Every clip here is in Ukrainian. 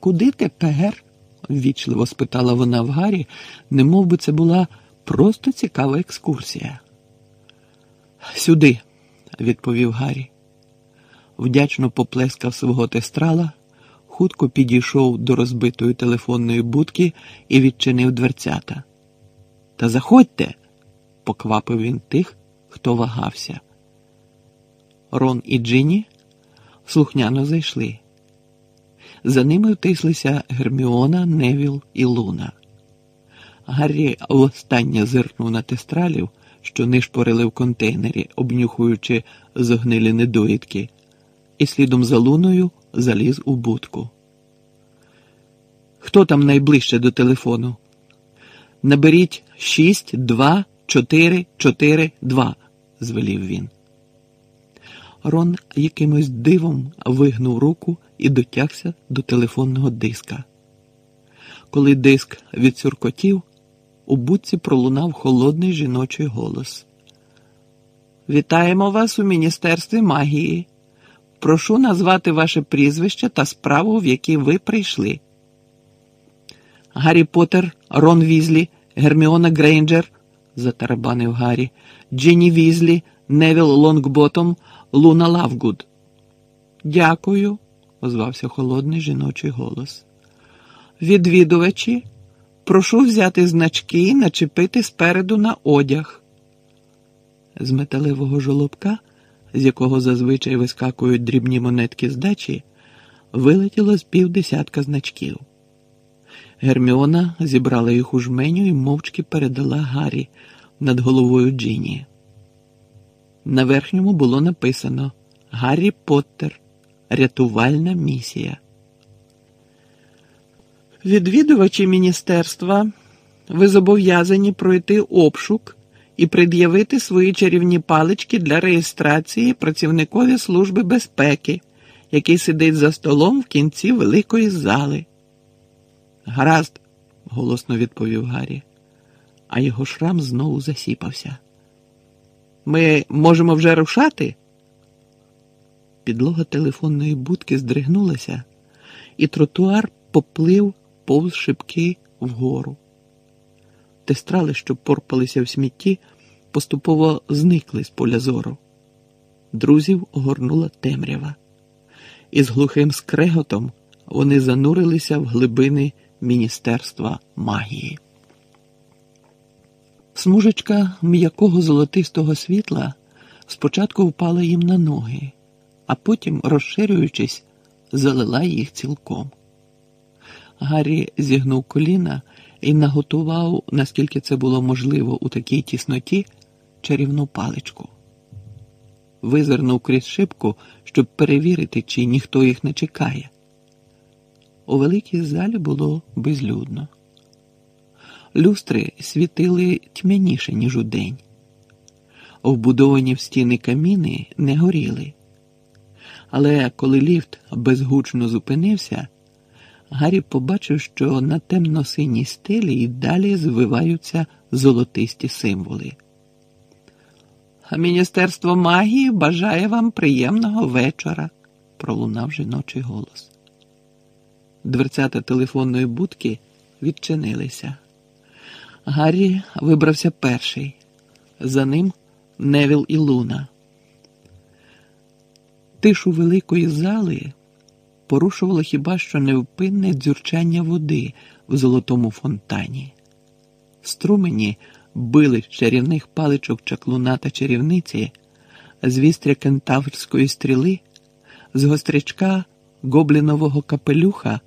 Куди тепер? ввічливо спитала вона в Гаррі, немов би це була просто цікава екскурсія. Сюди, відповів Гаррі. Вдячно поплескав свого тестрала, хутко підійшов до розбитої телефонної будки і відчинив дверцята. Та заходьте, поквапив він тих, хто вагався. Рон і Джині слухняно зайшли. За ними втислися Герміона, Невіл і Луна. Гаррі востаннє зиркнув на тестралів, що нишпорили в контейнері, обнюхуючи зогнилі недоїдки, і слідом за луною заліз у будку. Хто там найближче до телефону? Наберіть шість, два, чотири, чотири, два, звелів він. Рон якимось дивом вигнув руку і дотягся до телефонного диска. Коли диск відсюркотів, у будці пролунав холодний жіночий голос. Вітаємо вас у Міністерстві магії. Прошу назвати ваше прізвище та справу, в якій ви прийшли. Гаррі Поттер, Рон Візлі, Герміона Грейнджер, затарабанив Гаррі, Джинні Візлі, Невіл Лонгботом, Луна Лавгуд. Дякую, озвався холодний жіночий голос. Відвідувачі, прошу взяти значки і начепити спереду на одяг. З металевого жолобка, з якого зазвичай вискакують дрібні монетки здачі, вилетіло з півдесятка значків. Герміона зібрала їх у жменю і мовчки передала Гаррі над головою Джині. На верхньому було написано Гаррі Поттер. Рятувальна місія. Відвідувачі міністерства, ви зобов'язані пройти обшук і пред'явити свої чарівні палички для реєстрації працівникові Служби безпеки, який сидить за столом в кінці великої зали. Гаразд, голосно відповів Гаррі, а його шрам знову засіпався. Ми можемо вже рушати? Підлога телефонної будки здригнулася, і тротуар поплив повз шибки вгору. Тестрали, що порпалися в смітті, поступово зникли з поля зору. Друзів огорнула темрява, і з глухим скреготом вони занурилися в глибини Міністерства магії. Смужечка м'якого золотистого світла спочатку впала їм на ноги, а потім, розширюючись, залила їх цілком. Гаррі зігнув коліна і наготував, наскільки це було можливо у такій тісноті, чарівну паличку. Визирнув крізь шибку, щоб перевірити, чи ніхто їх не чекає. У великій залі було безлюдно. Люстри світили тьмяніше, ніж удень. Вбудовані в стіни каміни не горіли. Але коли ліфт безгучно зупинився, Гаррі побачив, що на темно-синій стелі і далі звиваються золотисті символи. Міністерство магії бажає вам приємного вечора, пролунав жіночий голос. Дверцята телефонної будки відчинилися. Гаррі вибрався перший. За ним Невіл і Луна. Тишу великої зали порушувало хіба що невпинне дзюрчання води в золотому фонтані. Струмені били чарівних паличок чаклуна та чарівниці, з вістря кентаврської стріли, з гострячка гоблінового капелюха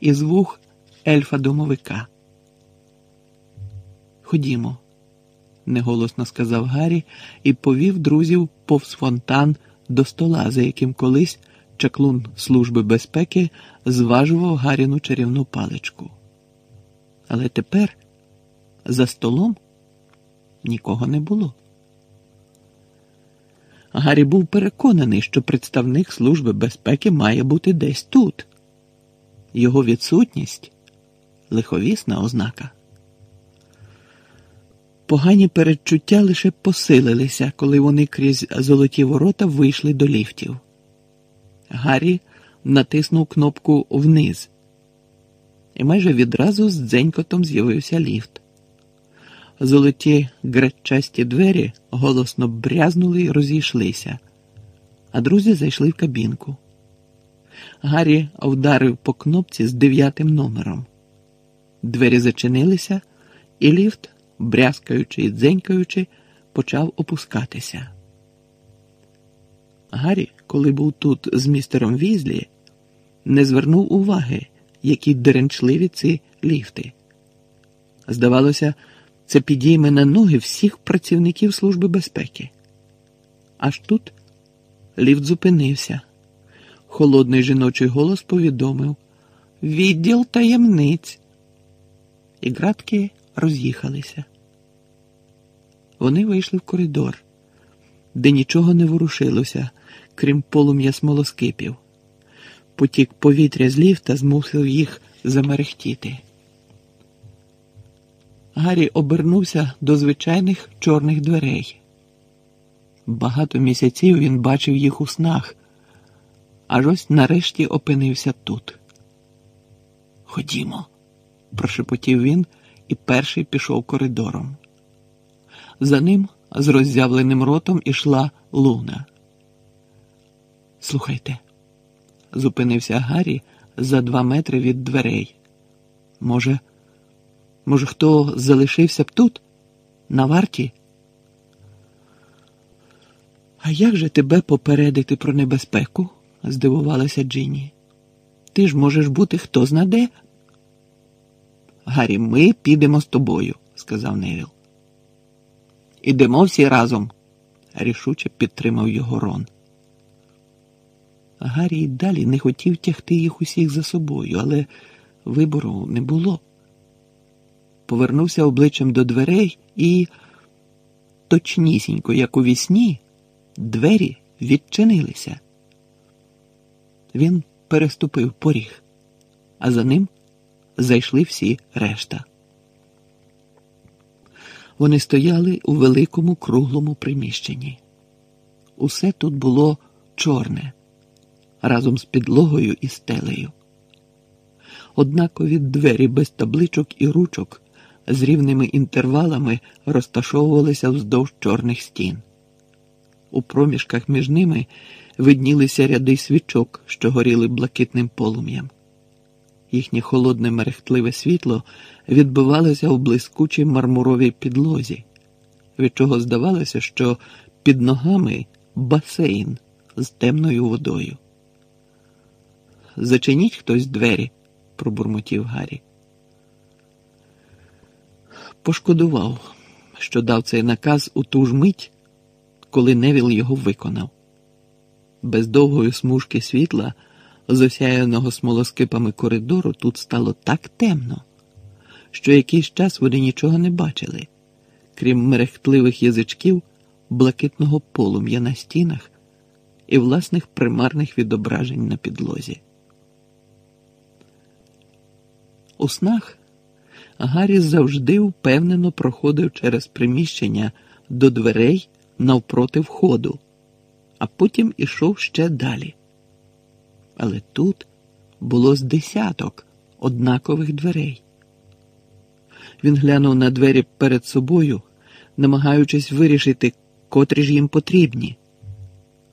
і з вух ельфа домовика. Ходімо, неголосно сказав Гаррі і повів друзів повз фонтан до стола, за яким колись чаклун Служби безпеки зважував Гаріну чарівну паличку. Але тепер за столом нікого не було. Гаррі був переконаний, що представник Служби безпеки має бути десь тут. Його відсутність лиховісна ознака. Погані передчуття лише посилилися, коли вони крізь золоті ворота вийшли до ліфтів. Гаррі натиснув кнопку вниз, і майже відразу з дзенькотом з'явився ліфт. Золоті гречасті двері голосно брязнули і розійшлися, а друзі зайшли в кабінку. Гаррі вдарив по кнопці з дев'ятим номером. Двері зачинилися, і ліфт, брязкаючи і дзенькаючи, почав опускатися. Гаррі, коли був тут з містером Візлі, не звернув уваги, які деренчливі ці ліфти. Здавалося, це підійме на ноги всіх працівників Служби безпеки. Аж тут ліфт зупинився. Холодний жіночий голос повідомив Відділ таємниць. І градки роз'їхалися. Вони вийшли в коридор, де нічого не ворушилося, крім полум'я смолоскипів. Потік повітря з ліфта змусив їх замерехтіти. Гаррі обернувся до звичайних чорних дверей. Багато місяців він бачив їх у снах, аж ось нарешті опинився тут. Ходімо, прошепотів він і перший пішов коридором. За ним з роззявленим ротом ішла луна. Слухайте, зупинився Гаррі за два метри від дверей. Може, може, хто залишився б тут, на варті? А як же тебе попередити про небезпеку? здивувалася Джинні. Ти ж можеш бути хто знаде. Гаррі, ми підемо з тобою, сказав Невіл. Ідемо всі разом, рішуче підтримав його Рон. Гаррі й далі не хотів тягти їх усіх за собою, але вибору не було. Повернувся обличчям до дверей і, точнісінько, як у вісні, двері відчинилися. Він переступив поріг, а за ним зайшли всі решта. Вони стояли у великому круглому приміщенні. Усе тут було чорне, разом з підлогою і стелею. Однакові двері без табличок і ручок з рівними інтервалами розташовувалися вздовж чорних стін. У проміжках між ними виднілися ряди свічок, що горіли блакитним полум'ям. Їхнє холодне мерехтливе світло відбивалося в блискучій мармуровій підлозі, від чого здавалося, що під ногами басейн з темною водою. Зачиніть хтось двері, пробурмотів Гаррі. Пошкодував, що дав цей наказ у ту ж мить, коли Невіл його виконав. Без довгої смужки світла, з осяяного смолоскипами коридору, тут стало так темно, що якийсь час вони нічого не бачили, крім мерехтливих язичків, блакитного полум'я на стінах і власних примарних відображень на підлозі. У снах Гаррі завжди впевнено проходив через приміщення до дверей навпроти входу, а потім ішов ще далі. Але тут було з десяток однакових дверей. Він глянув на двері перед собою, намагаючись вирішити, котрі ж їм потрібні.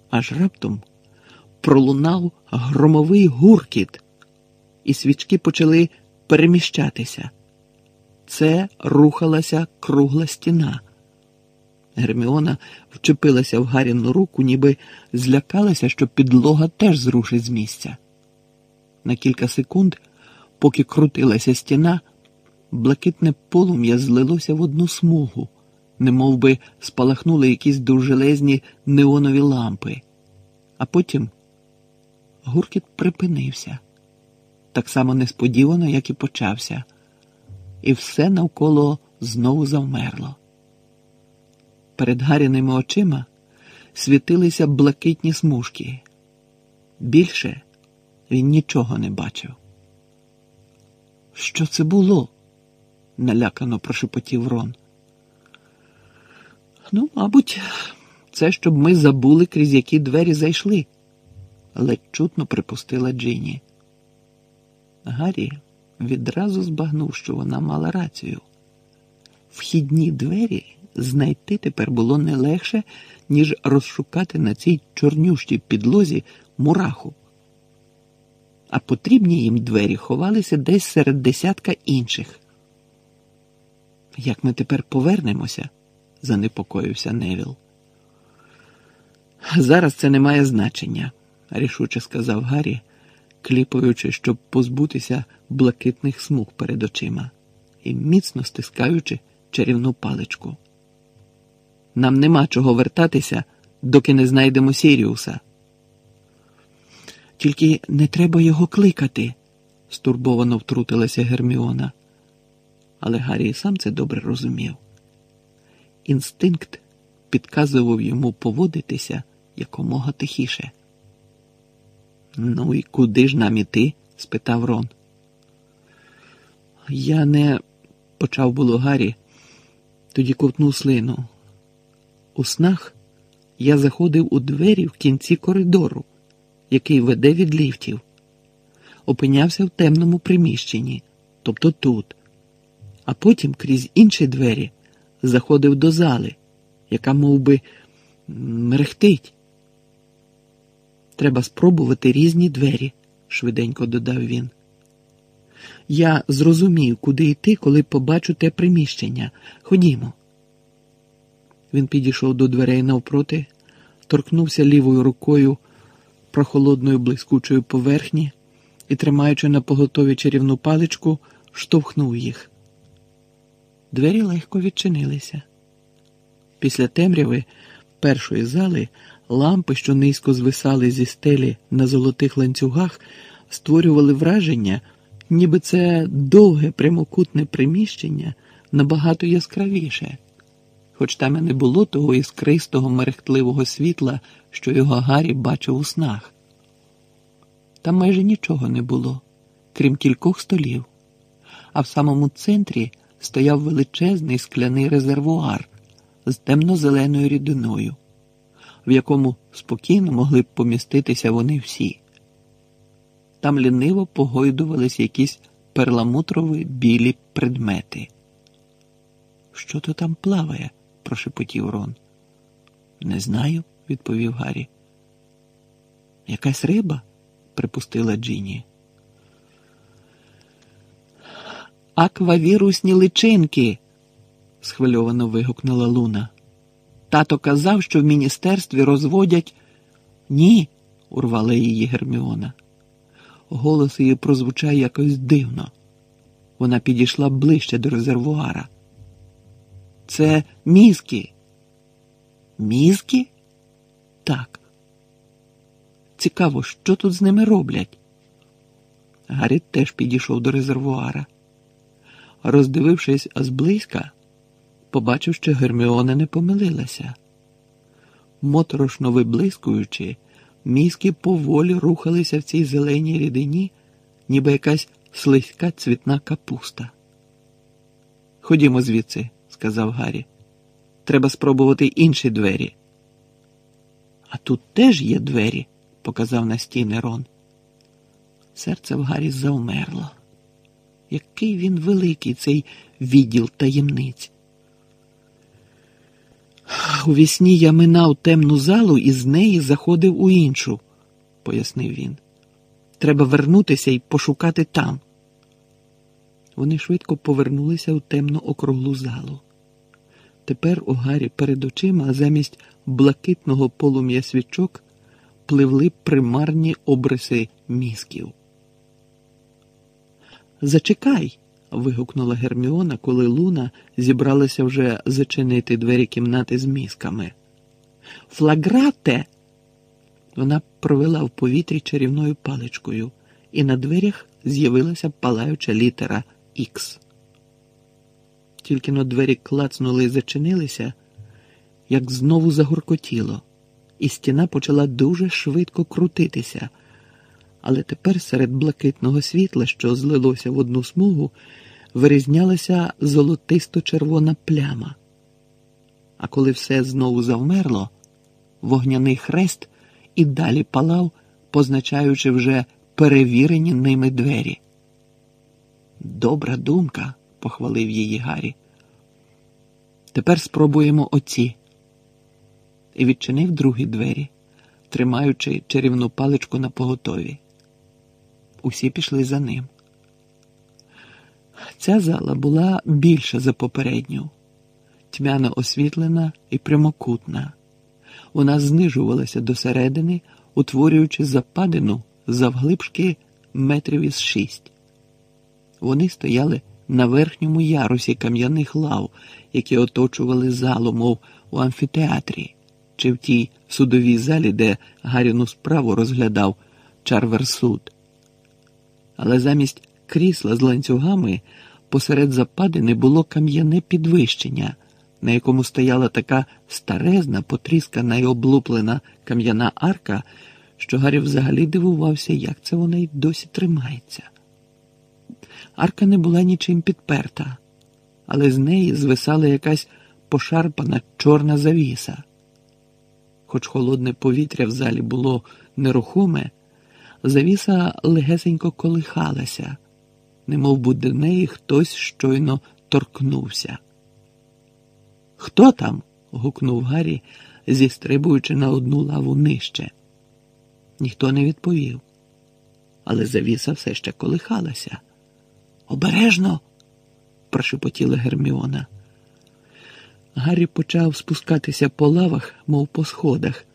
Аж раптом пролунав громовий гуркіт, і свічки почали переміщатися. Це рухалася кругла стіна. Герміона вчепилася в Гаріну руку, ніби злякалася, що підлога теж зрушить з місця. На кілька секунд, поки крутилася стіна, блакитне полум'я злилося в одну смугу, немов би спалахнули якісь довжелезні неонові лампи, а потім гуркіт припинився так само несподівано, як і почався, і все навколо знову завмерло. Перед гаряними очима світилися блакитні смужки. Більше він нічого не бачив. Що це було? налякано прошепотів Рон. Ну, мабуть, це щоб ми забули, крізь які двері зайшли, ледь чутно припустила Джині. Гаррі відразу збагнув, що вона мала рацію. Вхідні двері знайти тепер було не легше, ніж розшукати на цій чорнющій підлозі мураху. А потрібні їм двері ховалися десь серед десятка інших. Як ми тепер повернемося? занепокоївся Невіл. Зараз це не має значення, рішуче сказав Гаррі, кліпаючи, щоб позбутися блакитних смуг перед очима і міцно стискаючи чарівну паличку. Нам нема чого вертатися, доки не знайдемо Сіріуса. Тільки не треба його кликати, стурбовано втрутилася Герміона. Але Гаррі сам це добре розумів. Інстинкт підказував йому поводитися якомога тихіше. Ну і куди ж нам іти? спитав Рон. Я не почав було Гаррі, тоді ковтнув слину. У снах я заходив у двері в кінці коридору, який веде від ліфтів, опинявся в темному приміщенні, тобто тут, а потім крізь інші двері заходив до зали, яка мов би, мерехтить. Треба спробувати різні двері, швиденько додав він. Я зрозумію, куди йти, коли побачу те приміщення. Ходімо. Він підійшов до дверей навпроти, торкнувся лівою рукою прохолодної блискучої поверхні і, тримаючи на поготові чарівну паличку, штовхнув їх. Двері легко відчинилися. Після темряви першої зали лампи, що низько звисали зі стелі на золотих ланцюгах, створювали враження, ніби це довге прямокутне приміщення набагато яскравіше хоч там і не було того іскристого мерехтливого світла, що його Гаррі бачив у снах. Там майже нічого не було, крім кількох столів, а в самому центрі стояв величезний скляний резервуар з темно-зеленою рідиною, в якому спокійно могли б поміститися вони всі. Там ліниво погойдувались якісь перламутрові білі предмети. Що то там плаває? Прошепотів Рон. Не знаю, відповів Гаррі. Якась риба? припустила Джині. Аквавірусні личинки. схвильовано вигукнула Луна. Тато казав, що в міністерстві розводять. Ні, урвала її Герміона. Голос її прозвучає якось дивно. Вона підійшла ближче до резервуара. Це мізки. Мізки? Так. Цікаво, що тут з ними роблять. Гаррі теж підійшов до резервуара. Роздивившись зблизька, побачив, що Герміона не помилилася. Моторошно виблискуючи, мізки поволі рухалися в цій зеленій рідині, ніби якась слизька цвітна капуста. Ходімо звідси сказав Гаррі. Треба спробувати інші двері. А тут теж є двері, показав на стіни Рон. Серце в Гаррі завмерло. Який він великий, цей відділ таємниць. У вісні я минав темну залу і з неї заходив у іншу, пояснив він. Треба вернутися і пошукати там. Вони швидко повернулися у темну округлу залу. Тепер у Гарі перед очима замість блакитного полум'я свічок пливли примарні обриси мізків. Зачекай. вигукнула Герміона, коли Луна зібралася вже зачинити двері кімнати з мізками. Флаграте. Вона провела в повітрі чарівною паличкою, і на дверях з'явилася палаюча літера Х. Тільки но двері клацнули і зачинилися, як знову загуркотіло, і стіна почала дуже швидко крутитися. Але тепер серед блакитного світла, що злилося в одну смугу, вирізнялася золотисто-червона пляма. А коли все знову завмерло, вогняний хрест і далі палав, позначаючи вже перевірені ними двері. Добра думка, похвалив її Гаррі. Тепер спробуємо оці. І відчинив другі двері, тримаючи чарівну паличку на поготові. Усі пішли за ним. Ця зала була більша за попередню, тьмяно освітлена і прямокутна. Вона знижувалася до середини, утворюючи западину завглибшки метрів із шість. Вони стояли на верхньому ярусі кам'яних лав, які оточували залу, мов у амфітеатрі, чи в тій судовій залі, де Гаріну справу розглядав Чарверсуд. Але замість крісла з ланцюгами посеред западини було кам'яне підвищення, на якому стояла така старезна, потріскана й облуплена кам'яна арка, що Гаррі взагалі дивувався, як це вона й досі тримається. Арка не була нічим підперта, але з неї звисала якась пошарпана чорна завіса. Хоч холодне повітря в залі було нерухоме, завіса легесенько колихалася, немов би до неї хтось щойно торкнувся. Хто там? гукнув Гаррі, зістрибуючи на одну лаву нижче. Ніхто не відповів, але завіса все ще колихалася. Обережно, прошепотіла Герміона. Гаррі почав спускатися по лавах, мов по сходах,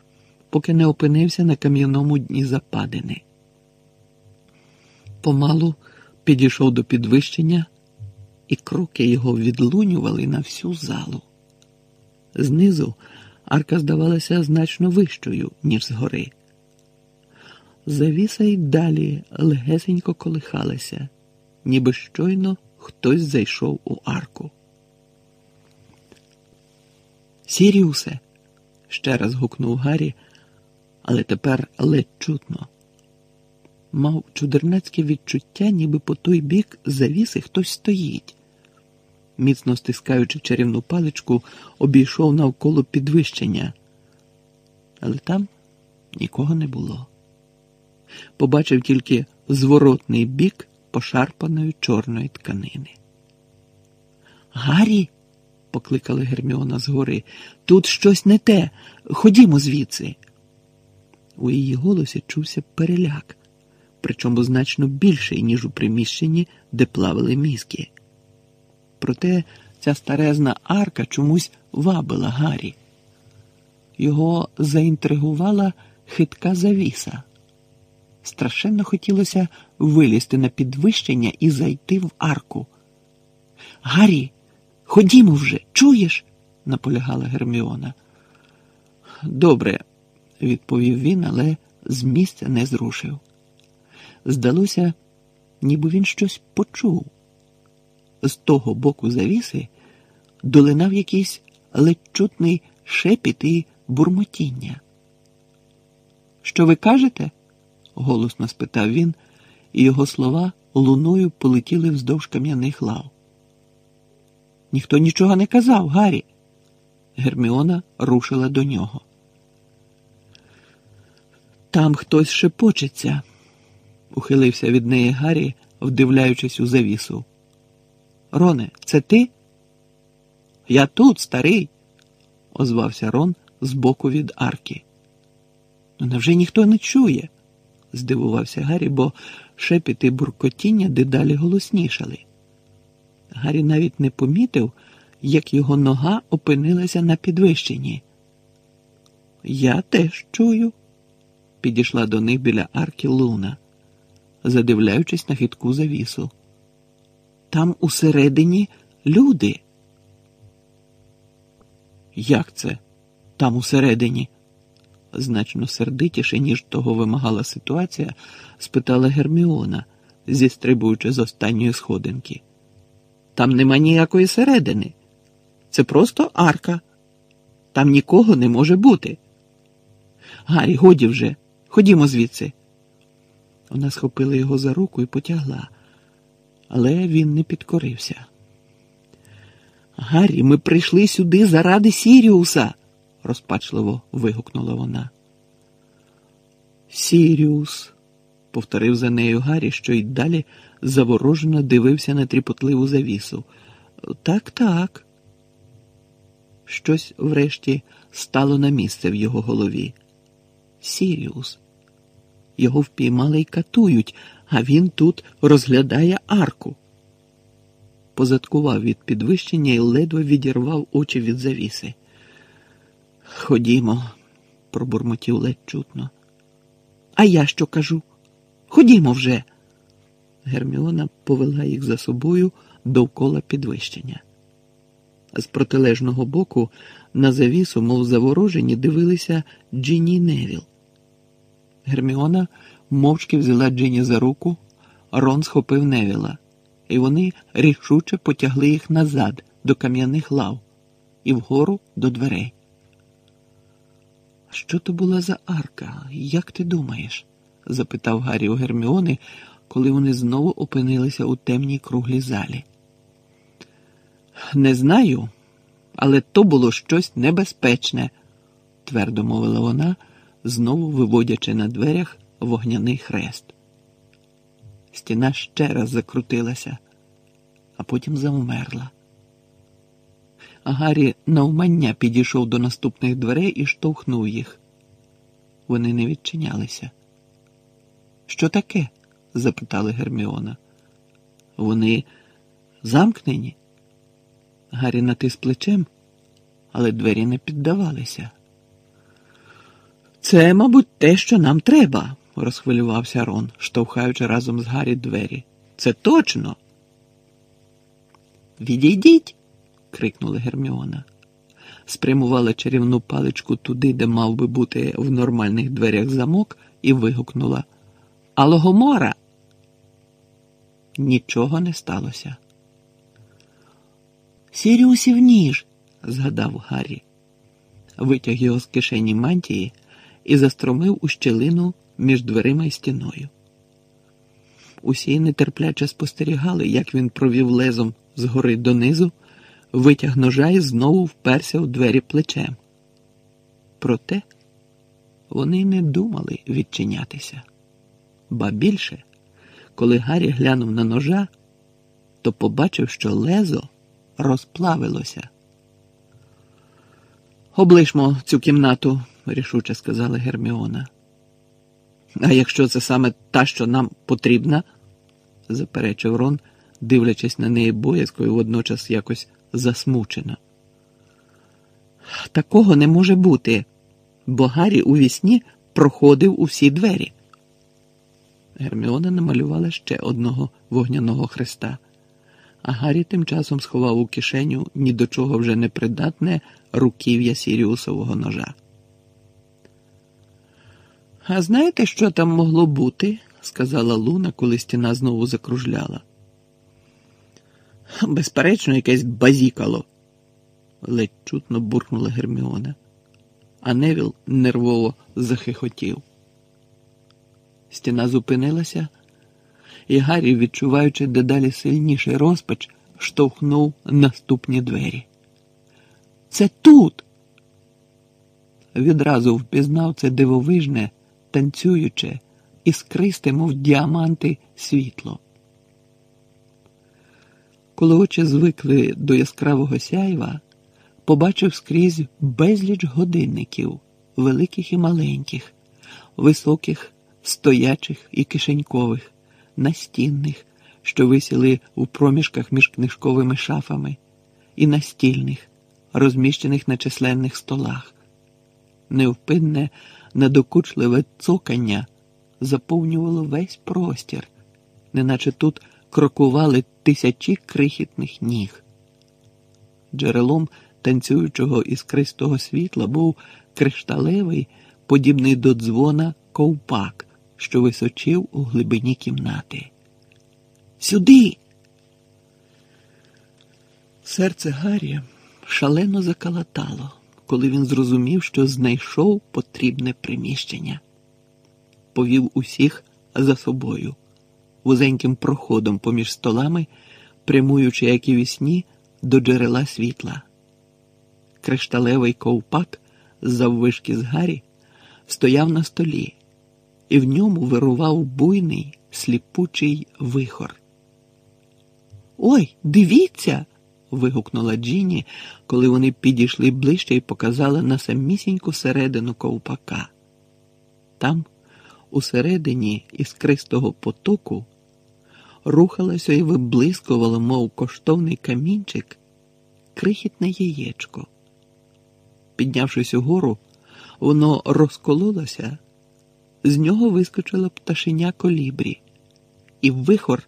поки не опинився на кам'яному дні западини. Помалу підійшов до підвищення, і кроки його відлунювали на всю залу. Знизу арка здавалася значно вищою, ніж згори. Завіса й далі легесенько колихалася, ніби щойно хтось зайшов у арку. Сіріусе, ще раз гукнув Гаррі, але тепер ледь чутно. Мав чудернацьке відчуття, ніби по той бік завіси хтось стоїть. Міцно стискаючи чарівну паличку, обійшов навколо підвищення, але там нікого не було. Побачив тільки зворотний бік пошарпаної чорної тканини. Гаррі, покликала Герміона згори, тут щось не те. Ходімо звідси. У її голосі чувся переляк, причому значно більший, ніж у приміщенні, де плавали мізки. Проте ця старезна арка чомусь вабила Гаррі. Його заінтригувала хитка завіса. Страшенно хотілося вилізти на підвищення і зайти в арку. Гаррі, ходімо вже, чуєш? наполягала Герміона. Добре, відповів він, але з місця не зрушив. Здалося, ніби він щось почув. З того боку завіси долинав якийсь ледь чутний шепіт і бурмотіння. Що ви кажете? Голосно спитав він, і його слова луною полетіли вздовж кам'яних лав. Ніхто нічого не казав, Гаррі. Герміона рушила до нього. Там хтось шепочеться, ухилився від неї Гаррі, вдивляючись у завісу. Роне, це ти? Я тут, старий, озвався Рон збоку від арки. Ну невже ніхто не чує? Здивувався Гаррі, бо шепіт і буркотіння дедалі голоснішали. Гаррі навіть не помітив, як його нога опинилася на підвищенні. Я теж чую, підійшла до них біля арки Луна, задивляючись на хитку завісу. Там усередині люди. Як це там усередині? Значно сердитіше, ніж того вимагала ситуація, спитала Герміона, зістрибуючи з останньої сходинки. Там нема ніякої середини. Це просто арка. Там нікого не може бути. Гаррі, годі вже, ходімо звідси. Вона схопила його за руку і потягла, але він не підкорився. Гаррі, ми прийшли сюди заради Сіріуса розпачливо вигукнула вона. Сіріус, повторив за нею Гаррі, що й далі заворожено дивився на тріпотливу завісу. Так, так. Щось врешті стало на місце в його голові. Сіріус. Його впіймали й катують, а він тут розглядає арку. Позадкував від підвищення і ледве відірвав очі від завіси. Ходімо, пробурмотів ледь чутно. А я що кажу? Ходімо вже. Герміона повела їх за собою довкола підвищення. З протилежного боку на завісу, мов заворожені, дивилися Джині Невіл. Герміона мовчки взяла Джині за руку, Рон схопив Невіла, і вони рішуче потягли їх назад до кам'яних лав і вгору до дверей. Що то була за арка? Як ти думаєш? запитав Гаррі у Герміони, коли вони знову опинилися у темній круглій залі. Не знаю, але то було щось небезпечне, твердо мовила вона, знову виводячи на дверях вогняний хрест. Стіна ще раз закрутилася, а потім завмерла. Гаррі навмання підійшов до наступних дверей і штовхнув їх. Вони не відчинялися. Що таке? запитали Герміона. Вони замкнені. Гаррі натис плечем, але двері не піддавалися. Це, мабуть, те, що нам треба, розхвилювався Рон, штовхаючи разом з Гаррі двері. Це точно. Відійдіть крикнула Герміона. Спрямувала чарівну паличку туди, де мав би бути в нормальних дверях замок, і вигукнула Алогомора. Нічого не сталося. Сіріусів ніж, згадав Гаррі, витяг його з кишені мантії і застромив у щелину між дверима і стіною. Усі нетерпляче спостерігали, як він провів лезом згори донизу витяг ножа і знову вперся у двері плечем. Проте вони не думали відчинятися. Ба більше, коли Гаррі глянув на ножа, то побачив, що лезо розплавилося. Облишмо цю кімнату, рішуче сказала Герміона. А якщо це саме та, що нам потрібна, заперечив Рон, дивлячись на неї боязкою водночас якось засмучена. Такого не може бути, бо Гаррі у вісні проходив усі двері. Герміона намалювала ще одного вогняного хреста, а Гаррі тим часом сховав у кишеню ні до чого вже не придатне руків'я Сіріусового ножа. А знаєте, що там могло бути? сказала Луна, коли стіна знову закружляла. Безперечно, якесь базікало, ледь чутно буркнула Герміона, а Невіл нервово захихотів. Стіна зупинилася, і Гаррі, відчуваючи дедалі сильніший розпач, штовхнув наступні двері. Це тут. Відразу впізнав це дивовижне, танцююче, іскристе, мов діаманти світло. Коли очі звикли до яскравого сяйва, побачив скрізь безліч годинників, великих і маленьких, високих, стоячих і кишенькових, настінних, що висіли у проміжках між книжковими шафами, і настільних, розміщених на численних столах. Невпинне, надокучливе цокання заповнювало весь простір, неначе тут крокували тисячі крихітних ніг. Джерелом танцюючого іскристого світла був кришталевий, подібний до дзвона ковпак, що височив у глибині кімнати. Сюди. Серце Гаррі шалено закалатало, коли він зрозумів, що знайшов потрібне приміщення. Повів усіх за собою вузеньким проходом поміж столами, прямуючи, як і вісні, до джерела світла. Кришталевий ковпак з заввишки з Гаррі стояв на столі, і в ньому вирував буйний сліпучий вихор. Ой, дивіться. вигукнула Джіні, коли вони підійшли ближче і показали на самісіньку середину ковпака. Там, усередині іскристого потоку, рухалося і виблискувало, мов коштовний камінчик, крихітне яєчко. Піднявшись угору, воно розкололося, з нього вискочила пташеня колібрі, і вихор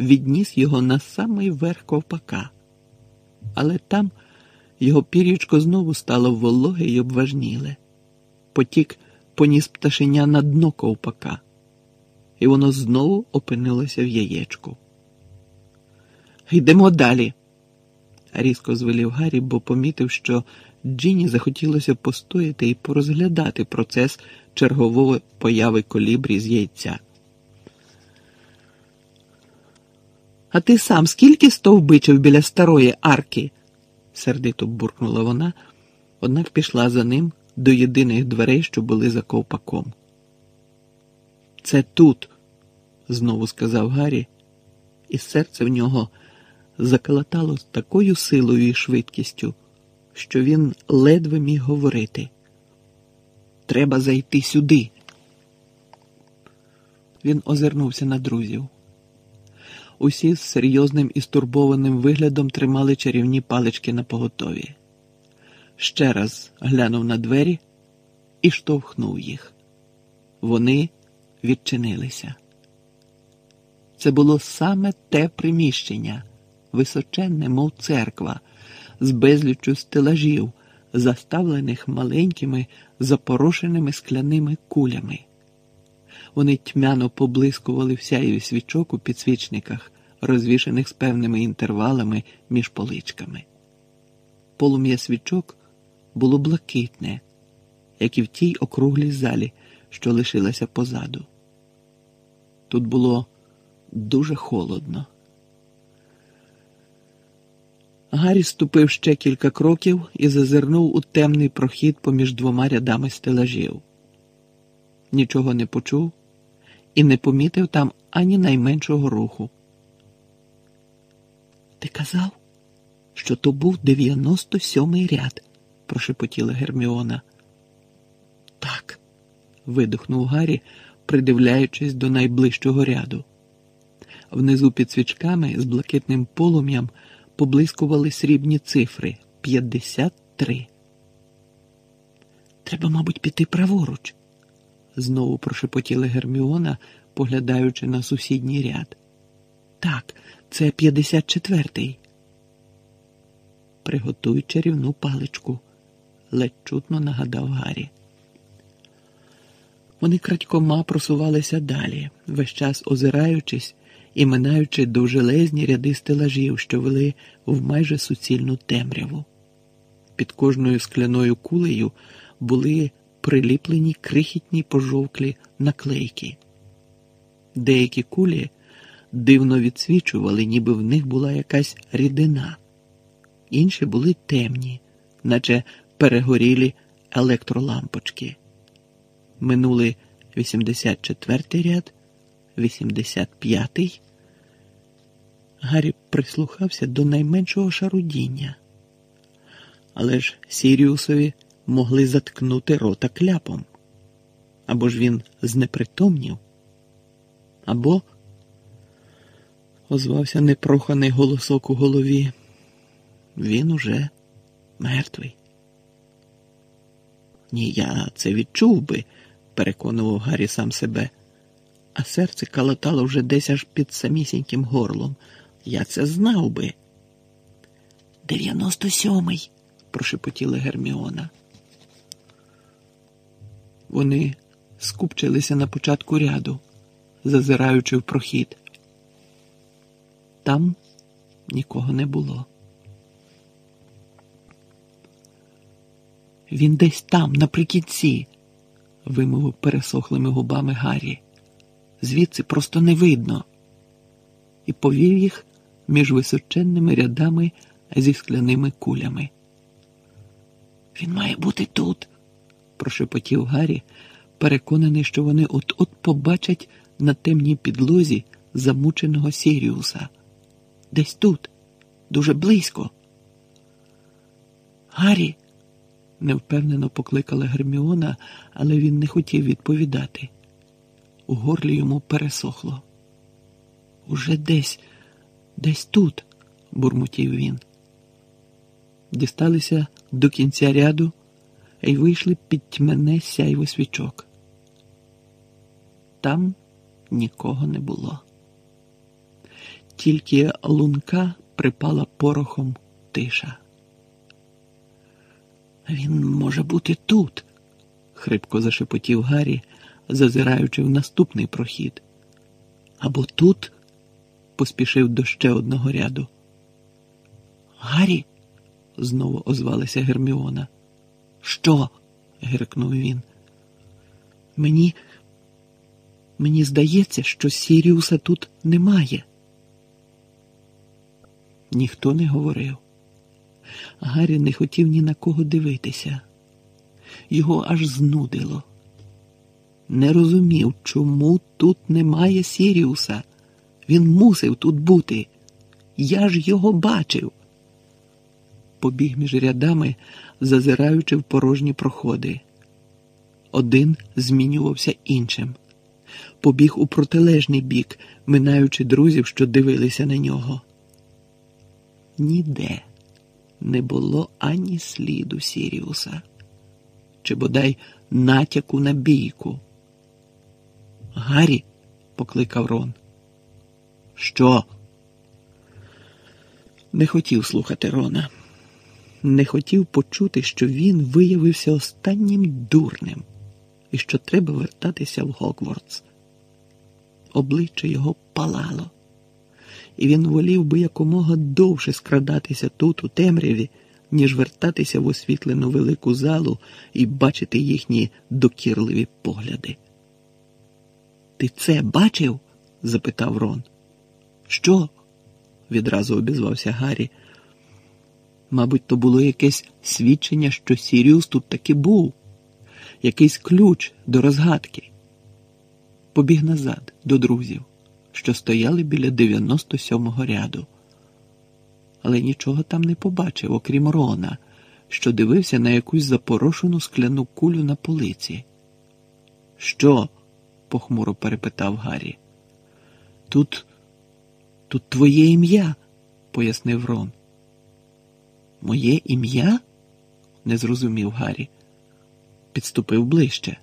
відніс його на самий верх ковпака. Але там його пір'ячко знову стало вологе й обважніле. Потік поніс пташеня на дно ковпака, і воно знову опинилося в яєчку. Йдемо далі, різко звелів Гаррі, бо помітив, що Джині захотілося постояти і порозглядати процес чергової появи колібрі з яйця. А ти сам скільки стовбичив біля старої арки? сердито буркнула вона, однак пішла за ним до єдиних дверей, що були за ковпаком. Це тут, знову сказав Гаррі, і серце в нього заколотало з такою силою і швидкістю, що він ледве міг говорити. Треба зайти сюди. Він озирнувся на друзів. Усі з серйозним і стурбованим виглядом тримали чарівні палички на поготові. Ще раз глянув на двері і штовхнув їх. Вони відчинилися. Це було саме те приміщення, височенне, мов церква, з безліччю стелажів, заставлених маленькими запорошеними скляними кулями. Вони тьмяно поблискували в сяєві свічок у підсвічниках, розвішаних з певними інтервалами між поличками. Полум'я свічок було блакитне, як і в тій округлій залі, що лишилася позаду. Тут було дуже холодно. Гаррі ступив ще кілька кроків і зазирнув у темний прохід поміж двома рядами стелажів. Нічого не почув і не помітив там ані найменшого руху. Ти казав, що то був 97-й ряд, прошепотіла Герміона. Видихнув Гаррі, придивляючись до найближчого ряду. Внизу під свічками з блакитним полум'ям поблискували срібні цифри 53. Треба, мабуть, піти праворуч, знову прошепотіла Герміона, поглядаючи на сусідній ряд. Так, це 54-й. Приготуй чарівну паличку, ледь чутно нагадав Гаррі. Вони крадькома просувалися далі, весь час озираючись і минаючи довжелезні ряди стелажів, що вели в майже суцільну темряву. Під кожною скляною кулею були приліплені крихітні пожовклі наклейки. Деякі кулі дивно відсвічували, ніби в них була якась рідина, інші були темні, наче перегорілі електролампочки. Минули 84-й ряд, 85-й. Гаррі прислухався до найменшого шарудіння. Але ж Сіріусові могли заткнути рота кляпом. Або ж він знепритомнів, або озвався непроханий голосок у голові. Він уже мертвий. Ні, я це відчув би, переконував Гаррі сам себе, а серце калатало вже десь аж під самісіньким горлом. Я це знав би. Дев'яносто сьомий, прошепотіла Герміона. Вони скупчилися на початку ряду, зазираючи в прохід. Там нікого не було. Він десь там, наприкінці, вимовив пересохлими губами Гаррі. Звідси просто не видно. І повів їх між височенними рядами зі скляними кулями. Він має бути тут, прошепотів Гаррі, переконаний, що вони от-от побачать на темній підлозі замученого Сіріуса. Десь тут, дуже близько. Гаррі, невпевнено покликала Герміона, але він не хотів відповідати. У горлі йому пересохло. Уже десь, десь тут, бурмотів він. Дісталися до кінця ряду і вийшли під тьмене сяйво свічок. Там нікого не було. Тільки лунка припала порохом тиша. Він може бути тут, хрипко зашепотів Гаррі, зазираючи в наступний прохід. Або тут поспішив до ще одного ряду. Гаррі, знову озвалася Герміона. Що? гиркнув він. Мені, мені здається, що Сіріуса тут немає. Ніхто не говорив. Гаррі не хотів ні на кого дивитися. Його аж знудило. Не розумів, чому тут немає Сіріуса. Він мусив тут бути. Я ж його бачив. Побіг між рядами, зазираючи в порожні проходи. Один змінювався іншим. Побіг у протилежний бік, минаючи друзів, що дивилися на нього. Ніде не було ані сліду Сіріуса, чи бодай натяку на бійку. Гаррі, покликав Рон. Що? Не хотів слухати Рона. Не хотів почути, що він виявився останнім дурним і що треба вертатися в Гогвардс. Обличчя його палало, і він волів би якомога довше скрадатися тут, у темряві, ніж вертатися в освітлену велику залу і бачити їхні докірливі погляди. Ти це бачив? запитав Рон. Що? відразу обізвався Гаррі. Мабуть, то було якесь свідчення, що Сіріус тут таки був, якийсь ключ до розгадки. Побіг назад до друзів, що стояли біля 97-го ряду. Але нічого там не побачив, окрім Рона, що дивився на якусь запорошену скляну кулю на полиці. Що? похмуро перепитав Гаррі. Тут Тут твоє ім'я, пояснив Рон. Моє ім'я? не зрозумів Гаррі. Підступив ближче.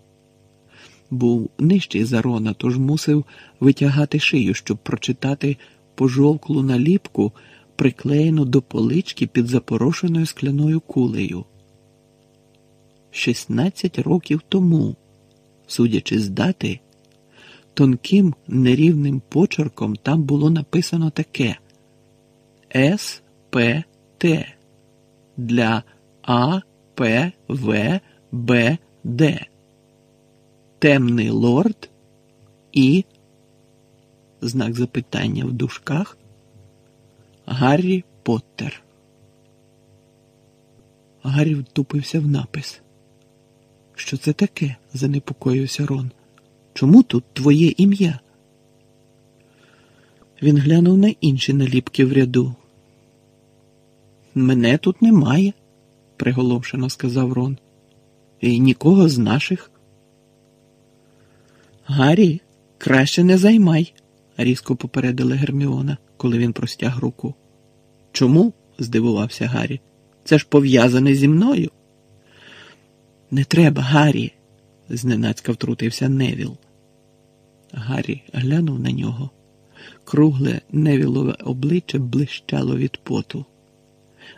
Був нижчий за Рона, тож мусив витягати шию, щоб прочитати пожовклу наліпку, приклеєну до полички під запорошеною скляною кулею. Шістнадцять років тому, судячи з дати, тонким нерівним почерком там було написано таке СПТ для А, П, В, Б, Д. Темний лорд і знак запитання в дужках Гаррі Поттер. Гаррі втупився в напис. Що це таке? занепокоївся Рон. Чому тут твоє ім'я? Він глянув на інші наліпки в ряду. Мене тут немає, приголомшено сказав Рон. І нікого з наших. Гаррі, краще не займай, різко попередила Герміона, коли він простяг руку. Чому? здивувався Гаррі. Це ж пов'язане зі мною. Не треба, Гаррі, зненацька втрутився Невіл. Гаррі глянув на нього. Кругле невілове обличчя блищало від поту.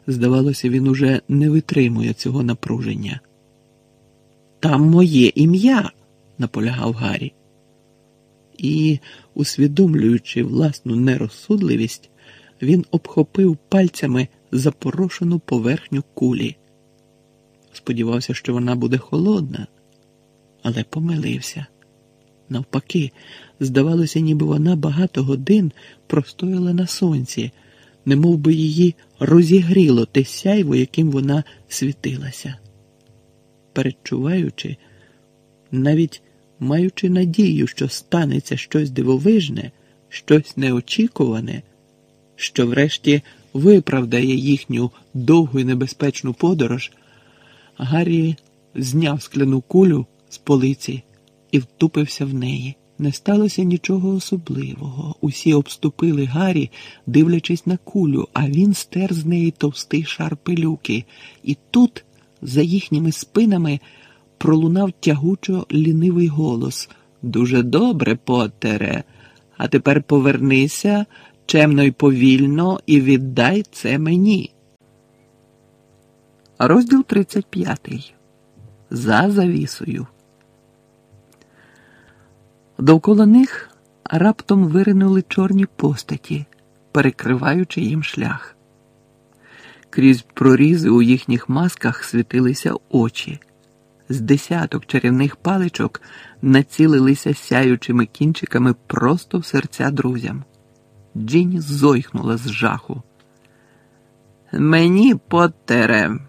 Здавалося, він уже не витримує цього напруження. Там моє ім'я, наполягав Гаррі. І, усвідомлюючи власну нерозсудливість, він обхопив пальцями запорошену поверхню кулі. Сподівався, що вона буде холодна, але помилився. Навпаки, здавалося, ніби вона багато годин простояла на сонці, немов би її розігріло те сяйво, яким вона світилася. Передчуваючи, навіть маючи надію, що станеться щось дивовижне, щось неочікуване, що врешті виправдає їхню довгу і небезпечну подорож, Гаррі зняв скляну кулю з полиці і втупився в неї. Не сталося нічого особливого. Усі обступили Гаррі, дивлячись на кулю, а він стер з неї товстий шар пилюки. І тут, за їхніми спинами, пролунав тягучо лінивий голос. Дуже добре, Поттере. А тепер повернися чемно й повільно і віддай це мені. Розділ 35. За завісою. Довкола них раптом виринули чорні постаті, перекриваючи їм шлях. Крізь прорізи у їхніх масках світилися очі. З десяток чарівних паличок націлилися сяючими кінчиками просто в серця друзям. Джині зойхнула з жаху. Мені Поттере,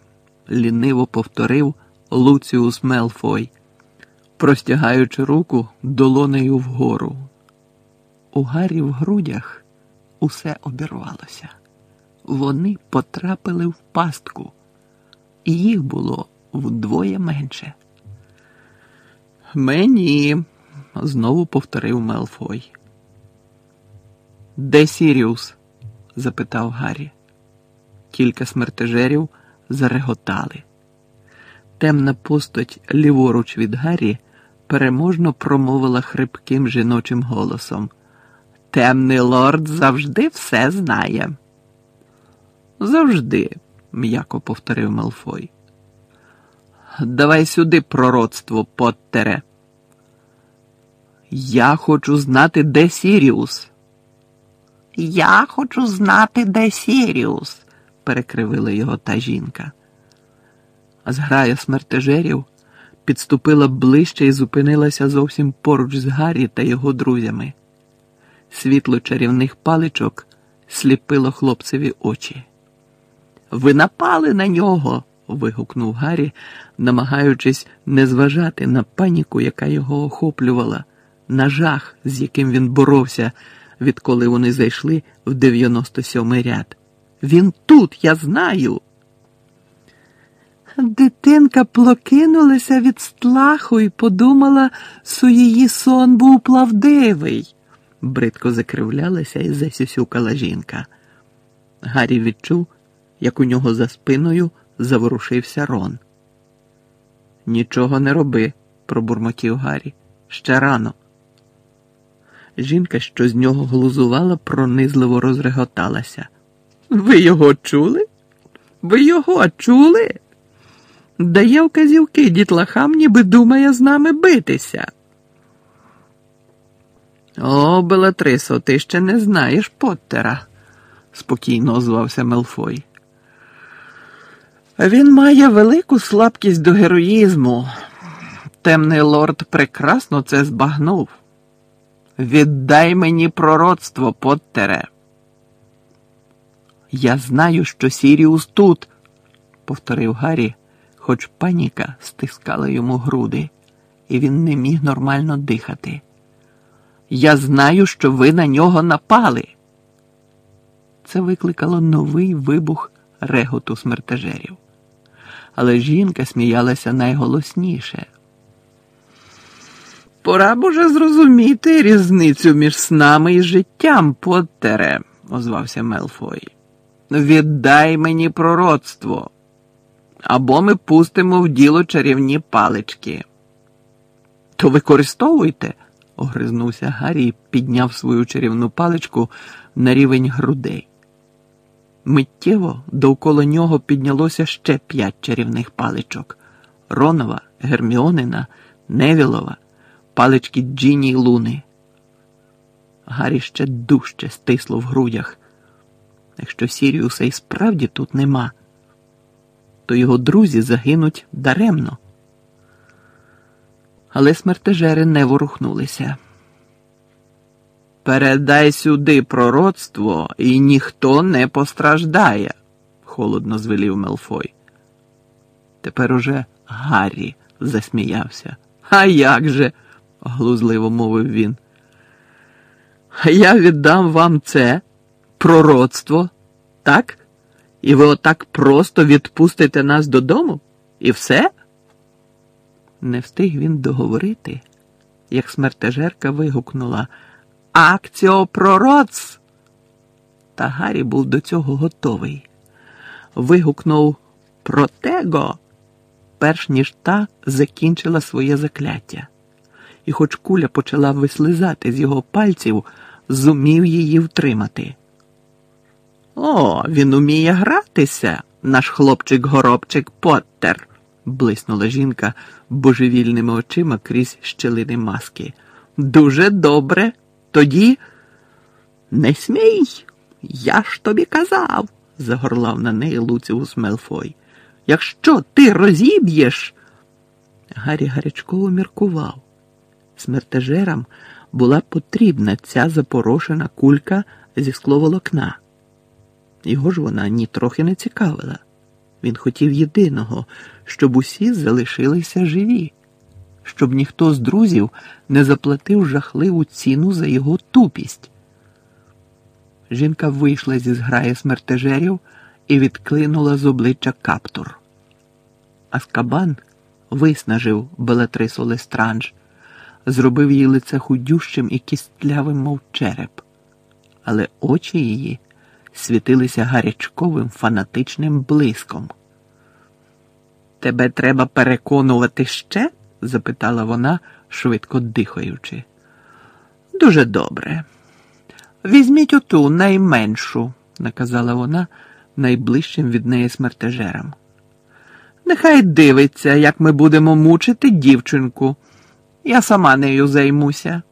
ліниво повторив Луціус Мелфой, простягаючи руку долонею вгору. У Гаррі в грудях усе обірвалося. Вони потрапили в пастку, і їх було вдвоє менше. Мені, знову повторив Мелфой. Де Сіріус? запитав Гаррі. Кілька смертежерів зареготали. Темна постать ліворуч від Гаррі переможно промовила хрипким жіночим голосом. Темний лорд завжди все знає. Завжди, м'яко повторив Малфой. Давай сюди пророцтво, Поттере. Я хочу знати, де Сіріус. Я хочу знати, де Сіріус, перекривила його та жінка. А зграя смертежерів підступила ближче і зупинилася зовсім поруч з Гаррі та його друзями. Світло чарівних паличок сліпило хлопцеві очі. Ви напали на нього. Вигукнув Гаррі, намагаючись не зважати на паніку, яка його охоплювала, на жах, з яким він боровся, відколи вони зайшли в 97-й ряд. Він тут, я знаю. Дитинка плокинулася від стлаху і подумала, що її сон був плавдивий, бридко закривлялася і засюсюкала жінка. Гаррі відчув, як у нього за спиною заворушився рон. Нічого не роби, пробурмотів Гаррі. Ще рано. Жінка, що з нього глузувала, пронизливо розреготалася. Ви його чули? Ви його чули? Дає вказівки дітлахам, ніби думає з нами битися. О, Белатрисо, ти ще не знаєш Поттера, спокійно озвався Мелфой. Він має велику слабкість до героїзму. Темний лорд прекрасно це збагнув. Віддай мені пророцтво, Поттере. Я знаю, що Сіріус тут, повторив Гаррі, хоч паніка стискала йому груди, і він не міг нормально дихати. Я знаю, що ви на нього напали. Це викликало новий вибух реготу смертежерів. Але жінка сміялася найголосніше. Пора б уже зрозуміти різницю між снами і життям, Поттере, озвався Мелфой. Віддай мені пророцтво, або ми пустимо в діло чарівні палички. То використовуйте, огризнувся Гаррі і підняв свою чарівну паличку на рівень грудей. Миттєво довкола нього піднялося ще п'ять чарівних паличок Ронова, Герміонина, Невілова, палички Джіні й Луни. Гаррі ще дужче стисло в грудях. Якщо Сіріуса і справді тут нема, то його друзі загинуть даремно. Але смертежери не ворухнулися. Передай сюди пророцтво, і ніхто не постраждає, холодно звелів Мелфой. Тепер уже Гаррі засміявся. А як же? глузливо мовив він. Я віддам вам це пророцтво, так? І ви отак просто відпустите нас додому? І все? Не встиг він договорити, як смертежерка вигукнула Акціо пророц! Та Гаррі був до цього готовий. Вигукнув Протего, перш ніж та закінчила своє закляття. І, хоч куля почала вислизати з його пальців, зумів її втримати. О, він уміє гратися, наш хлопчик-горобчик Поттер, блиснула жінка божевільними очима крізь щелини маски. Дуже добре. Тоді не смій, я ж тобі казав, загорлав на неї Луціус Мелфой. Якщо ти розіб'єш. Гаррі гарячково міркував. Смертежерам була потрібна ця запорошена кулька зі скловолокна. Його ж вона нітрохи не цікавила. Він хотів єдиного, щоб усі залишилися живі, щоб ніхто з друзів не заплатив жахливу ціну за його тупість. Жінка вийшла зі зграї смертежерів і відклинула з обличчя каптур. Аскабан виснажив Белатрису Лестранж, зробив її лице худющим і кістлявим, мов череп, але очі її світилися гарячковим фанатичним блиском. Тебе треба переконувати ще? Запитала вона, швидко дихаючи. Дуже добре. Візьміть оту найменшу, наказала вона найближчим від неї смертежерам. Нехай дивиться, як ми будемо мучити дівчинку. Я сама нею займуся.